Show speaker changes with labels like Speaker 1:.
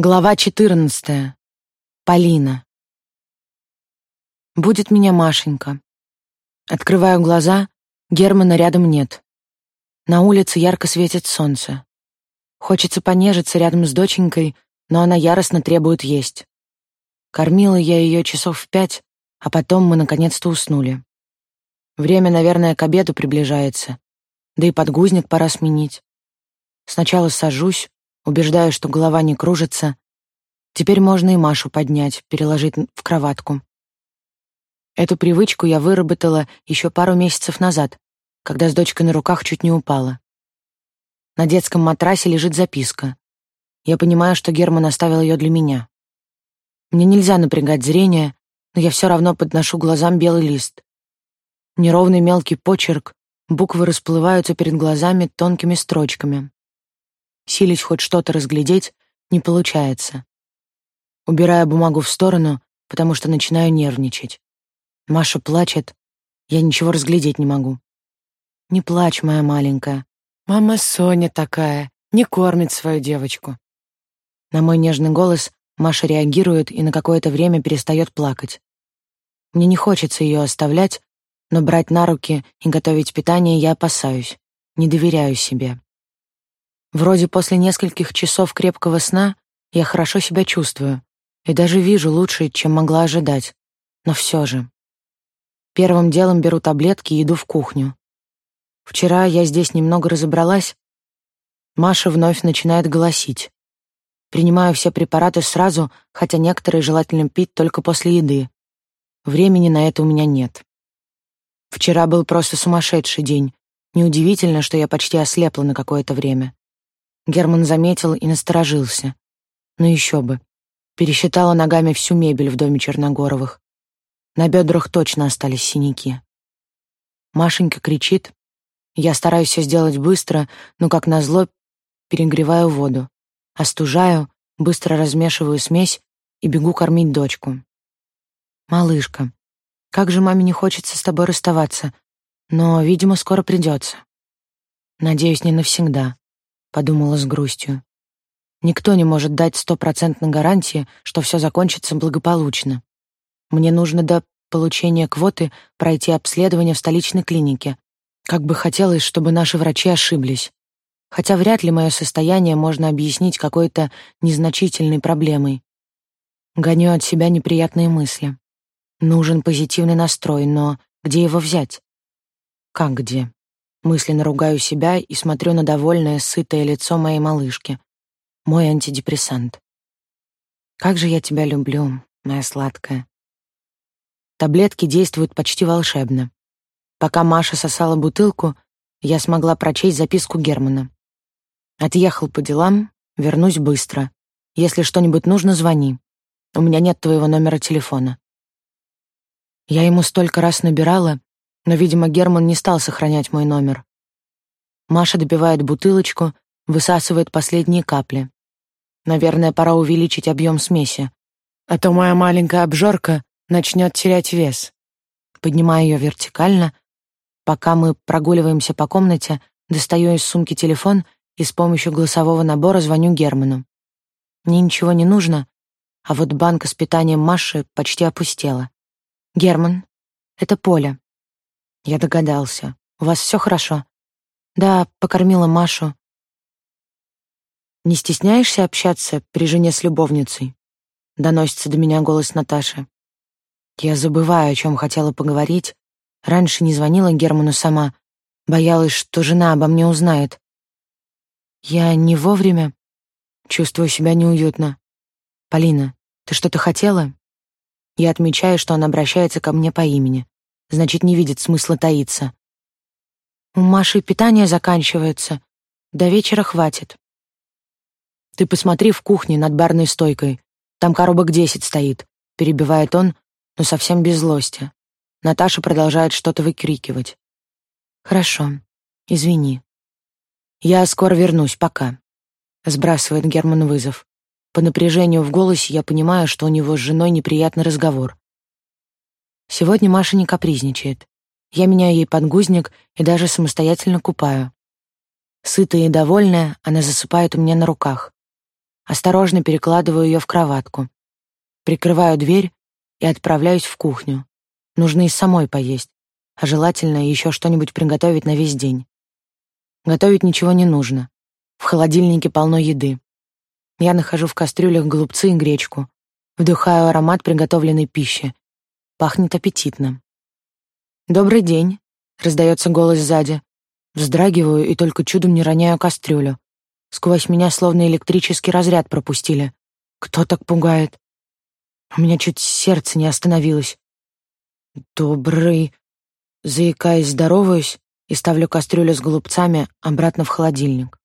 Speaker 1: Глава 14. Полина. Будет меня Машенька. Открываю глаза, Германа рядом нет. На улице ярко светит солнце. Хочется понежиться рядом с доченькой, но она яростно требует есть. Кормила я ее часов в пять, а потом мы наконец-то уснули. Время, наверное, к обеду приближается, да и подгузник пора сменить. Сначала сажусь, убеждаю, что голова не кружится. Теперь можно и Машу поднять, переложить в кроватку. Эту привычку я выработала еще пару месяцев назад, когда с дочкой на руках чуть не упала. На детском матрасе лежит записка. Я понимаю, что Герман оставил ее для меня. Мне нельзя напрягать зрение, но я все равно подношу глазам белый лист. Неровный мелкий почерк, буквы расплываются перед глазами тонкими строчками. Силить хоть что-то разглядеть не получается. Убираю бумагу в сторону, потому что начинаю нервничать. Маша плачет, я ничего разглядеть не могу. Не плачь, моя маленькая. Мама Соня такая, не кормит свою девочку. На мой нежный голос Маша реагирует и на какое-то время перестает плакать. Мне не хочется ее оставлять, но брать на руки и готовить питание я опасаюсь, не доверяю себе. Вроде после нескольких часов крепкого сна я хорошо себя чувствую и даже вижу лучше, чем могла ожидать. Но все же. Первым делом беру таблетки и иду в кухню. Вчера я здесь немного разобралась. Маша вновь начинает голосить. Принимаю все препараты сразу, хотя некоторые желательно пить только после еды. Времени на это у меня нет. Вчера был просто сумасшедший день. Неудивительно, что я почти ослепла на какое-то время. Герман заметил и насторожился. Ну еще бы. Пересчитала ногами всю мебель в доме Черногоровых. На бедрах точно остались синяки. Машенька кричит. Я стараюсь все сделать быстро, но, как назло, перегреваю воду. Остужаю, быстро размешиваю смесь и бегу кормить дочку. «Малышка, как же маме не хочется с тобой расставаться, но, видимо, скоро придется. Надеюсь, не навсегда подумала с грустью. Никто не может дать стопроцентной гарантии, что все закончится благополучно. Мне нужно до получения квоты пройти обследование в столичной клинике. Как бы хотелось, чтобы наши врачи ошиблись. Хотя вряд ли мое состояние можно объяснить какой-то незначительной проблемой. Гоню от себя неприятные мысли. Нужен позитивный настрой, но где его взять? Как где? Мысленно ругаю себя и смотрю на довольное, сытое лицо моей малышки. Мой антидепрессант. Как же я тебя люблю, моя сладкая. Таблетки действуют почти волшебно. Пока Маша сосала бутылку, я смогла прочесть записку Германа. Отъехал по делам, вернусь быстро. Если что-нибудь нужно, звони. У меня нет твоего номера телефона. Я ему столько раз набирала, но, видимо, Герман не стал сохранять мой номер. Маша допивает бутылочку, высасывает последние капли. Наверное, пора увеличить объем смеси, а то моя маленькая обжорка начнет терять вес. Поднимаю ее вертикально. Пока мы прогуливаемся по комнате, достаю из сумки телефон и с помощью голосового набора звоню Герману. Мне ничего не нужно, а вот банка с питанием Маши почти опустела. «Герман, это Поля. Я догадался. У вас все хорошо? Да, покормила Машу. Не стесняешься общаться при жене с любовницей? Доносится до меня голос Наташи. Я забываю, о чем хотела поговорить. Раньше не звонила Герману сама, боялась, что жена обо мне узнает. Я не вовремя. Чувствую себя неуютно. Полина, ты что-то хотела? Я отмечаю, что он обращается ко мне по имени значит, не видит смысла таиться. У Маши питание заканчивается. До вечера хватит. Ты посмотри в кухне над барной стойкой. Там коробок десять стоит, перебивает он, но совсем без злости. Наташа продолжает что-то выкрикивать. Хорошо. Извини. Я скоро вернусь, пока. Сбрасывает Герман вызов. По напряжению в голосе я понимаю, что у него с женой неприятный разговор. Сегодня Маша не капризничает. Я меняю ей подгузник и даже самостоятельно купаю. Сытая и довольная, она засыпает у меня на руках. Осторожно перекладываю ее в кроватку. Прикрываю дверь и отправляюсь в кухню. Нужно и самой поесть, а желательно еще что-нибудь приготовить на весь день. Готовить ничего не нужно. В холодильнике полно еды. Я нахожу в кастрюлях голубцы и гречку. Вдыхаю аромат приготовленной пищи. Пахнет аппетитно. «Добрый день», — раздается голос сзади. Вздрагиваю и только чудом не роняю кастрюлю. Сквозь меня словно электрический разряд пропустили. Кто так пугает? У меня чуть сердце не остановилось. «Добрый...» Заикаясь, здороваюсь и ставлю кастрюлю с голубцами обратно в холодильник.